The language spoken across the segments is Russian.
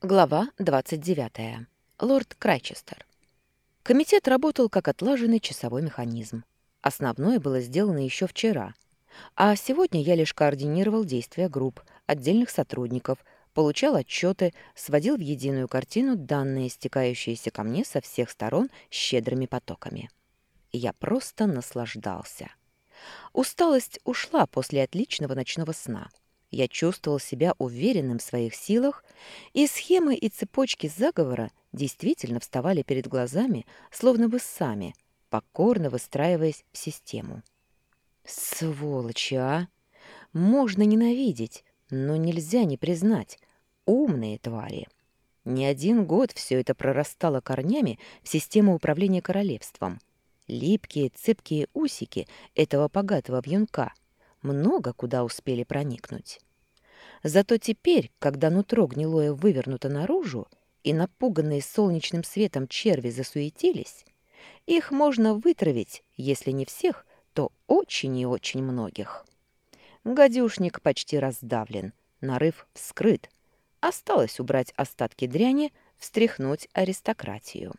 Глава 29. Лорд Крайчестер. Комитет работал как отлаженный часовой механизм. Основное было сделано еще вчера. А сегодня я лишь координировал действия групп, отдельных сотрудников, получал отчеты, сводил в единую картину данные, стекающиеся ко мне со всех сторон щедрыми потоками. Я просто наслаждался. Усталость ушла после отличного ночного сна — я чувствовал себя уверенным в своих силах, и схемы и цепочки заговора действительно вставали перед глазами, словно бы сами, покорно выстраиваясь в систему. Сволочи, а! Можно ненавидеть, но нельзя не признать. Умные твари. Не один год все это прорастало корнями в систему управления королевством. Липкие, цепкие усики этого богатого вьюнка — много куда успели проникнуть. Зато теперь, когда нутро гнилое вывернуто наружу, и напуганные солнечным светом черви засуетились, их можно вытравить, если не всех, то очень и очень многих. Гадюшник почти раздавлен, нарыв вскрыт. Осталось убрать остатки дряни, встряхнуть аристократию.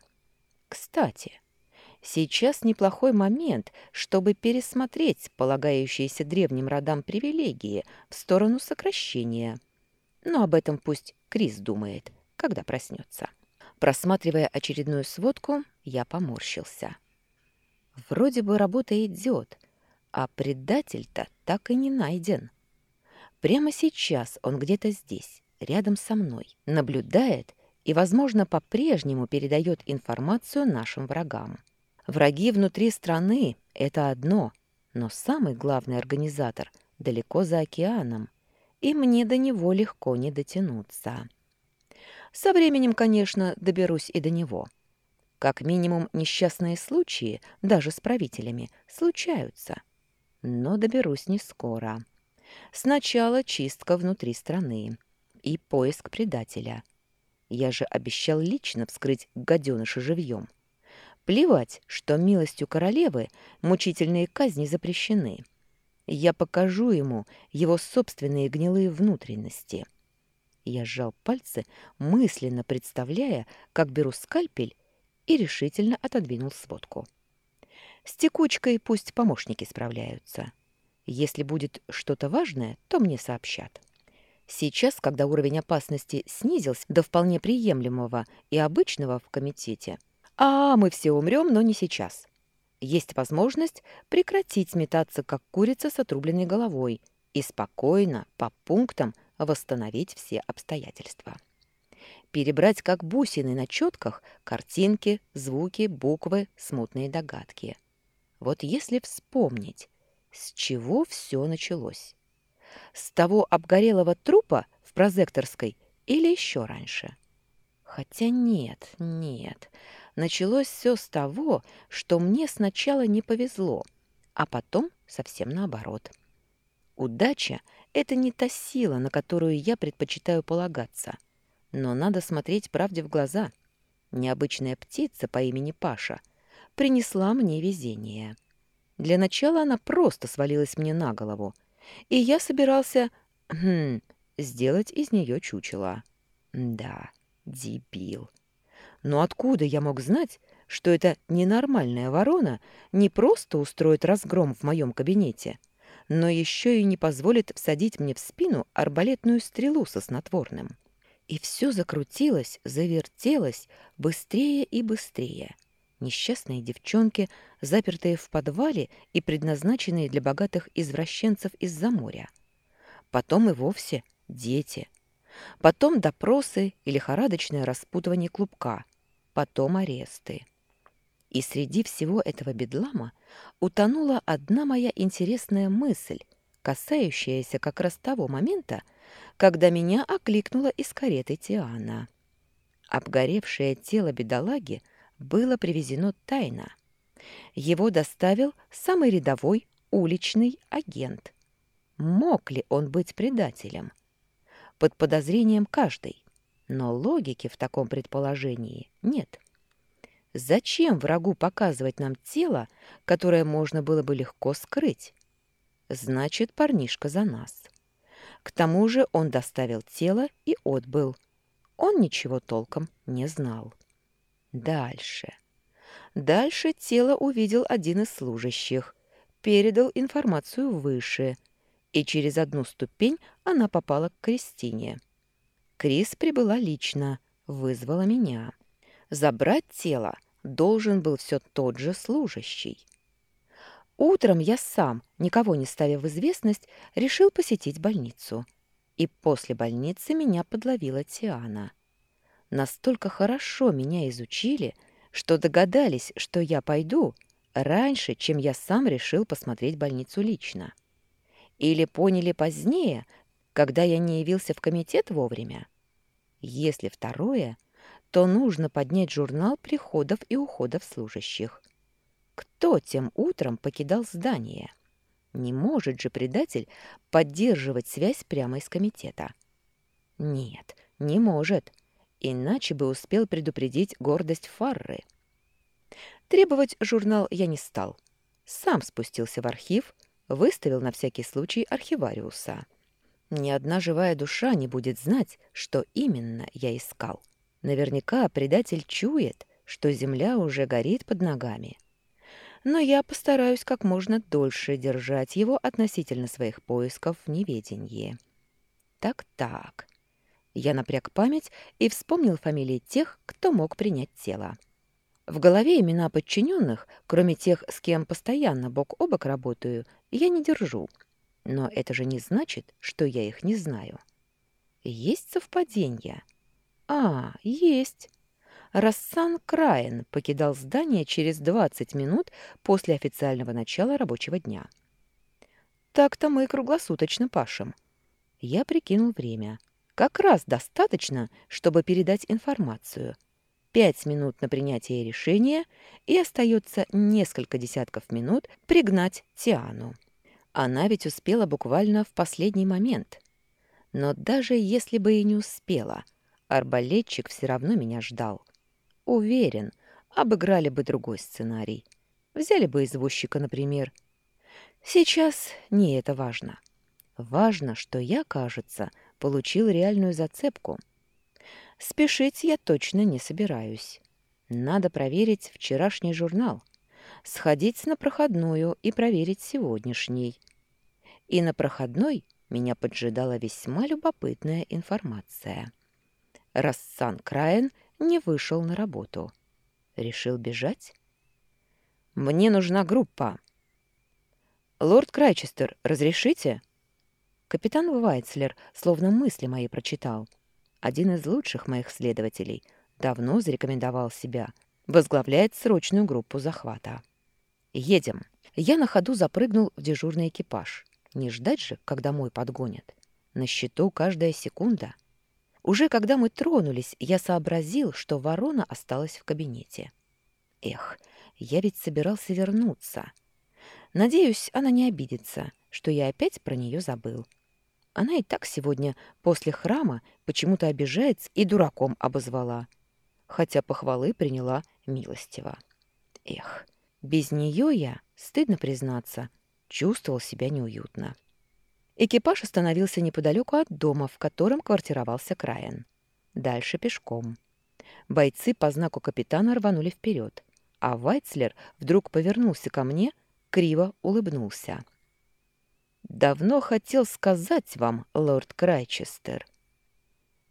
Кстати, Сейчас неплохой момент, чтобы пересмотреть полагающиеся древним родам привилегии в сторону сокращения. Но об этом пусть Крис думает, когда проснется. Просматривая очередную сводку, я поморщился. Вроде бы работа идет, а предатель-то так и не найден. Прямо сейчас он где-то здесь, рядом со мной, наблюдает и, возможно, по-прежнему передает информацию нашим врагам. Враги внутри страны — это одно, но самый главный организатор далеко за океаном, и мне до него легко не дотянуться. Со временем, конечно, доберусь и до него. Как минимум, несчастные случаи, даже с правителями, случаются. Но доберусь не скоро. Сначала чистка внутри страны и поиск предателя. Я же обещал лично вскрыть гаденыша живьем. — Плевать, что милостью королевы мучительные казни запрещены. Я покажу ему его собственные гнилые внутренности. Я сжал пальцы, мысленно представляя, как беру скальпель, и решительно отодвинул сводку. С текучкой пусть помощники справляются. Если будет что-то важное, то мне сообщат. Сейчас, когда уровень опасности снизился до вполне приемлемого и обычного в комитете, а мы все умрем, но не сейчас. Есть возможность прекратить метаться, как курица с отрубленной головой, и спокойно, по пунктам, восстановить все обстоятельства. Перебрать как бусины на четках картинки, звуки, буквы, смутные догадки. Вот если вспомнить, с чего все началось? С того обгорелого трупа в прозекторской или еще раньше? Хотя нет, нет, Началось все с того, что мне сначала не повезло, а потом совсем наоборот. Удача — это не та сила, на которую я предпочитаю полагаться. Но надо смотреть правде в глаза. Необычная птица по имени Паша принесла мне везение. Для начала она просто свалилась мне на голову, и я собирался хм, сделать из нее чучело. Да, дебил. Но откуда я мог знать, что эта ненормальная ворона не просто устроит разгром в моем кабинете, но еще и не позволит всадить мне в спину арбалетную стрелу со снотворным? И все закрутилось, завертелось быстрее и быстрее. Несчастные девчонки, запертые в подвале и предназначенные для богатых извращенцев из-за моря. Потом и вовсе дети. Потом допросы и лихорадочное распутывание клубка потом аресты. И среди всего этого бедлама утонула одна моя интересная мысль, касающаяся как раз того момента, когда меня окликнула из кареты Тиана. Обгоревшее тело бедолаги было привезено тайно. Его доставил самый рядовой уличный агент. Мог ли он быть предателем? Под подозрением каждый. Но логики в таком предположении нет. Зачем врагу показывать нам тело, которое можно было бы легко скрыть? Значит, парнишка за нас. К тому же он доставил тело и отбыл. Он ничего толком не знал. Дальше. Дальше тело увидел один из служащих, передал информацию выше, и через одну ступень она попала к Кристине. Крис прибыла лично, вызвала меня. Забрать тело должен был все тот же служащий. Утром я сам, никого не ставя в известность, решил посетить больницу. И после больницы меня подловила Тиана. Настолько хорошо меня изучили, что догадались, что я пойду раньше, чем я сам решил посмотреть больницу лично. Или поняли позднее, когда я не явился в комитет вовремя. Если второе, то нужно поднять журнал приходов и уходов служащих. Кто тем утром покидал здание? Не может же предатель поддерживать связь прямо из комитета. Нет, не может иначе бы успел предупредить гордость Фарры. Требовать журнал я не стал. Сам спустился в архив, выставил на всякий случай архивариуса. Ни одна живая душа не будет знать, что именно я искал. Наверняка предатель чует, что земля уже горит под ногами. Но я постараюсь как можно дольше держать его относительно своих поисков в неведении. Так-так. Я напряг память и вспомнил фамилии тех, кто мог принять тело. В голове имена подчиненных, кроме тех, с кем постоянно бок о бок работаю, я не держу. Но это же не значит, что я их не знаю. Есть совпадения? А, есть. Рассан Краен покидал здание через 20 минут после официального начала рабочего дня. Так-то мы круглосуточно пашем. Я прикинул время. Как раз достаточно, чтобы передать информацию. Пять минут на принятие решения, и остается несколько десятков минут пригнать Тиану. Она ведь успела буквально в последний момент. Но даже если бы и не успела, арбалетчик все равно меня ждал. Уверен, обыграли бы другой сценарий. Взяли бы извозчика, например. Сейчас не это важно. Важно, что я, кажется, получил реальную зацепку. Спешить я точно не собираюсь. Надо проверить вчерашний журнал, сходить на проходную и проверить сегодняшний. И на проходной меня поджидала весьма любопытная информация. Рассан Краен не вышел на работу. Решил бежать? «Мне нужна группа». «Лорд Крайчестер, разрешите?» Капитан Вайцлер словно мысли мои прочитал. Один из лучших моих следователей давно зарекомендовал себя, возглавляет срочную группу захвата. «Едем». Я на ходу запрыгнул в дежурный экипаж. Не ждать же, когда мой подгонят. На счету каждая секунда. Уже когда мы тронулись, я сообразил, что ворона осталась в кабинете. Эх, я ведь собирался вернуться. Надеюсь, она не обидится, что я опять про нее забыл. Она и так сегодня после храма почему-то обижается и дураком обозвала, хотя похвалы приняла милостиво. Эх, без нее я, стыдно признаться, чувствовал себя неуютно. Экипаж остановился неподалеку от дома, в котором квартировался Краен. Дальше пешком. Бойцы по знаку капитана рванули вперед, а Вайцлер вдруг повернулся ко мне, криво улыбнулся. — Давно хотел сказать вам, лорд Крайчестер.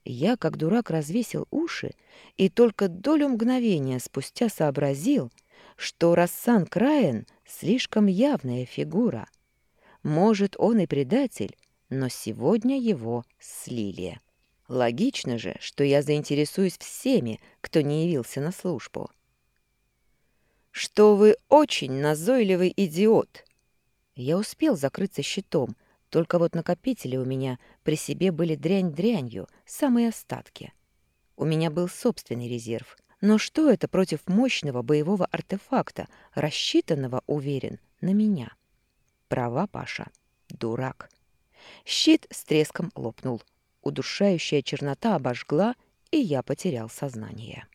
Я, как дурак, развесил уши и только долю мгновения спустя сообразил, что Рассан Краен — слишком явная фигура. Может, он и предатель, но сегодня его слили. Логично же, что я заинтересуюсь всеми, кто не явился на службу. «Что вы очень назойливый идиот!» Я успел закрыться щитом, только вот накопители у меня при себе были дрянь дрянью, самые остатки. У меня был собственный резерв. Но что это против мощного боевого артефакта, рассчитанного, уверен, на меня? Права, Паша. Дурак. Щит с треском лопнул. Удушающая чернота обожгла, и я потерял сознание.